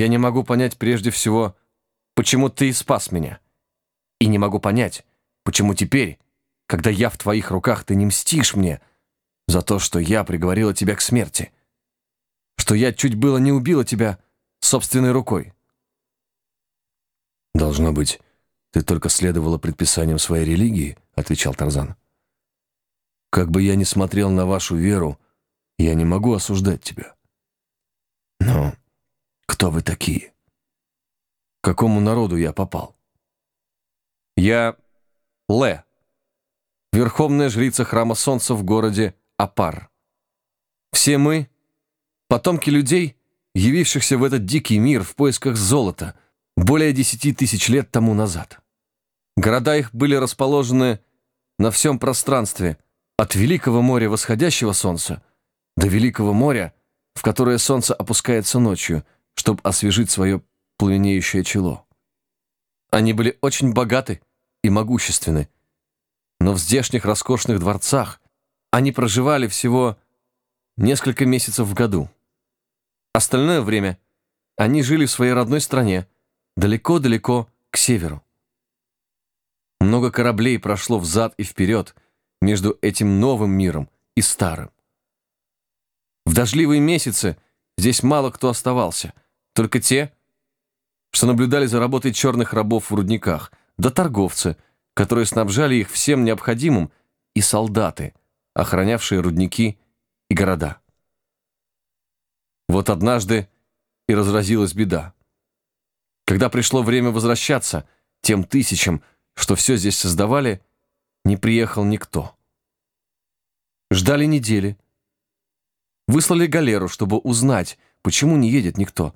Я не могу понять прежде всего, почему ты спас меня. И не могу понять, почему теперь, когда я в твоих руках, ты не мстишь мне за то, что я приговорила тебя к смерти, что я чуть было не убила тебя собственной рукой. «Должно быть, ты только следовала предписаниям своей религии», — отвечал Тарзан. «Как бы я ни смотрел на вашу веру, я не могу осуждать тебя. Кто вы такие? К какому народу я попал?» «Я Ле, верховная жрица храма солнца в городе Апар. Все мы — потомки людей, явившихся в этот дикий мир в поисках золота — более десяти тысяч лет тому назад. Города их были расположены на всем пространстве, от Великого моря восходящего солнца до Великого моря, в которое солнце опускается ночью, чтобы освежить свое пламенеющее чело. Они были очень богаты и могущественны, но в здешних роскошных дворцах они проживали всего несколько месяцев в году. Остальное время они жили в своей родной стране, далеко-далеко к северу. Много кораблей прошло взад и вперед между этим новым миром и старым. В дождливые месяцы здесь мало кто оставался, только те, что наблюдали за работой черных рабов в рудниках, да торговцы, которые снабжали их всем необходимым, и солдаты, охранявшие рудники и города. Вот однажды и разразилась беда. Когда пришло время возвращаться, тем тысячам, что все здесь создавали, не приехал никто. Ждали недели. Выслали галеру, чтобы узнать, почему не едет никто.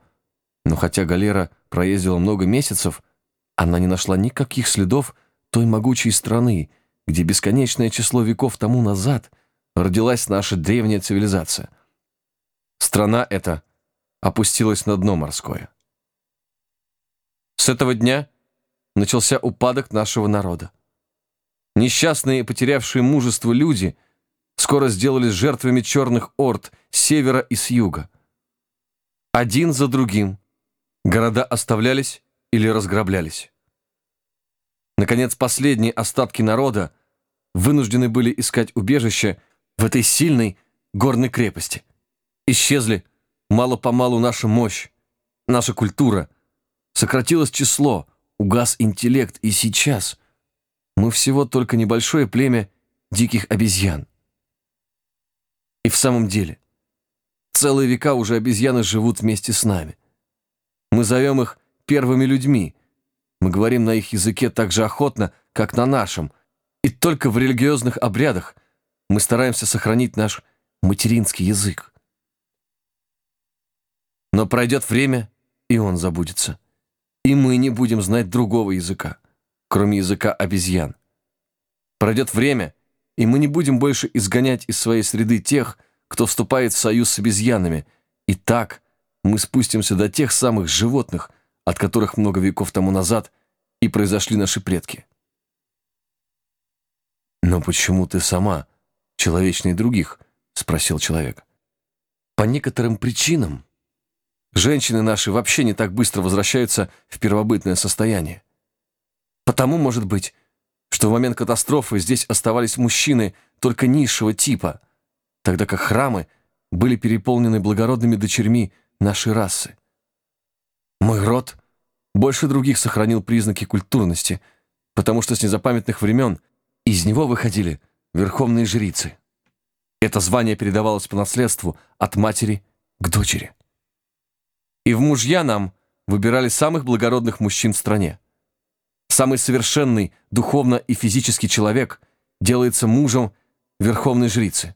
Но хотя галера проездила много месяцев, она не нашла никаких следов той могучей страны, где бесконечное число веков тому назад родилась наша древняя цивилизация. Страна эта опустилась на дно морское. С этого дня начался упадок нашего народа. Несчастные, потерявшие мужество люди скоро сделались жертвами черных орд с севера и с юга. Один за другим города оставлялись или разграблялись. Наконец, последние остатки народа вынуждены были искать убежище в этой сильной горной крепости. Исчезли мало-помалу наша мощь, наша культура, Сократилось число, угас интеллект, и сейчас мы всего только небольшое племя диких обезьян. И в самом деле, целые века уже обезьяны живут вместе с нами. Мы зовем их первыми людьми. Мы говорим на их языке так же охотно, как на нашем. И только в религиозных обрядах мы стараемся сохранить наш материнский язык. Но пройдет время, и он забудется и мы не будем знать другого языка, кроме языка обезьян. Пройдет время, и мы не будем больше изгонять из своей среды тех, кто вступает в союз с обезьянами, и так мы спустимся до тех самых животных, от которых много веков тому назад и произошли наши предки. «Но почему ты сама, человечней других?» — спросил человек. «По некоторым причинам», Женщины наши вообще не так быстро возвращаются в первобытное состояние. Потому, может быть, что в момент катастрофы здесь оставались мужчины только низшего типа, тогда как храмы были переполнены благородными дочерьми нашей расы. Мой род больше других сохранил признаки культурности, потому что с незапамятных времен из него выходили верховные жрицы. Это звание передавалось по наследству от матери к дочери. И в мужья нам выбирали самых благородных мужчин в стране. Самый совершенный духовно и физически человек делается мужем верховной жрицы.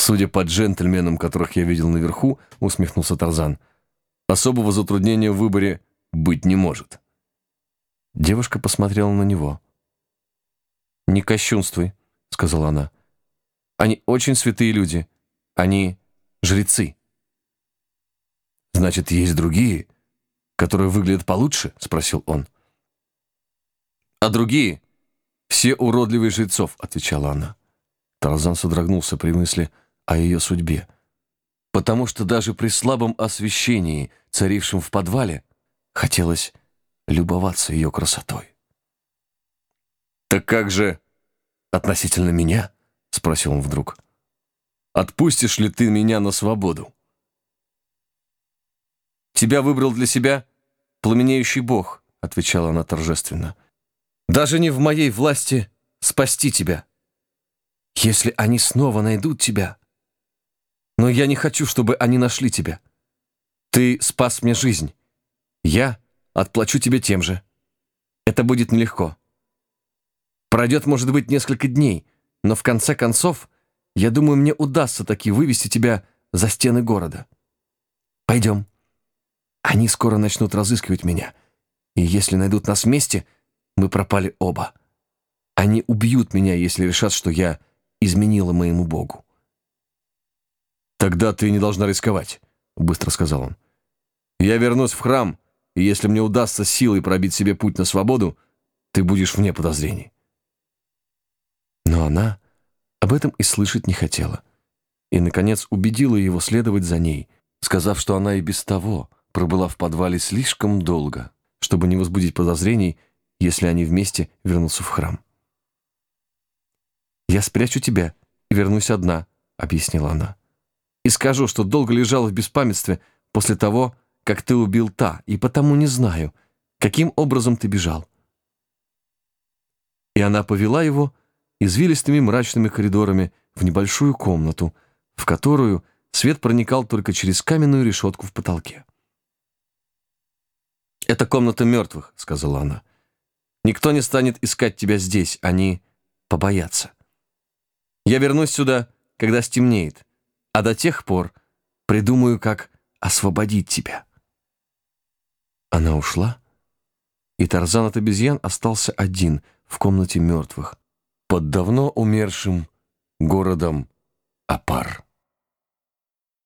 Судя по джентльменам, которых я видел наверху, усмехнулся Тарзан, особого затруднения в выборе быть не может. Девушка посмотрела на него. «Не кощунствуй», — сказала она. «Они очень святые люди. Они жрецы». «Значит, есть другие, которые выглядят получше?» — спросил он. «А другие — все уродливые жрецов», — отвечала она. Тарзан содрогнулся при мысли о ее судьбе. потому что даже при слабом освещении, царившем в подвале, хотелось любоваться ее красотой. «Так как же относительно меня?» — спросил он вдруг. «Отпустишь ли ты меня на свободу?» «Тебя выбрал для себя пламенеющий бог», — отвечала она торжественно. «Даже не в моей власти спасти тебя. Если они снова найдут тебя, но я не хочу, чтобы они нашли тебя. Ты спас мне жизнь. Я отплачу тебе тем же. Это будет нелегко. Пройдет, может быть, несколько дней, но в конце концов, я думаю, мне удастся таки вывести тебя за стены города. Пойдем. Они скоро начнут разыскивать меня, и если найдут нас вместе, мы пропали оба. Они убьют меня, если решат, что я изменила моему Богу. «Тогда ты не должна рисковать», — быстро сказал он. «Я вернусь в храм, и если мне удастся силой пробить себе путь на свободу, ты будешь вне подозрений». Но она об этом и слышать не хотела. И, наконец, убедила его следовать за ней, сказав, что она и без того пробыла в подвале слишком долго, чтобы не возбудить подозрений, если они вместе вернутся в храм. «Я спрячу тебя и вернусь одна», — объяснила она и скажу, что долго лежал в беспамятстве после того, как ты убил та, и потому не знаю, каким образом ты бежал». И она повела его извилистыми мрачными коридорами в небольшую комнату, в которую свет проникал только через каменную решетку в потолке. «Это комната мертвых», — сказала она. «Никто не станет искать тебя здесь, они побоятся. Я вернусь сюда, когда стемнеет, а до тех пор придумаю, как освободить тебя». Она ушла, и Тарзан от обезьян остался один в комнате мертвых, под давно умершим городом Апар.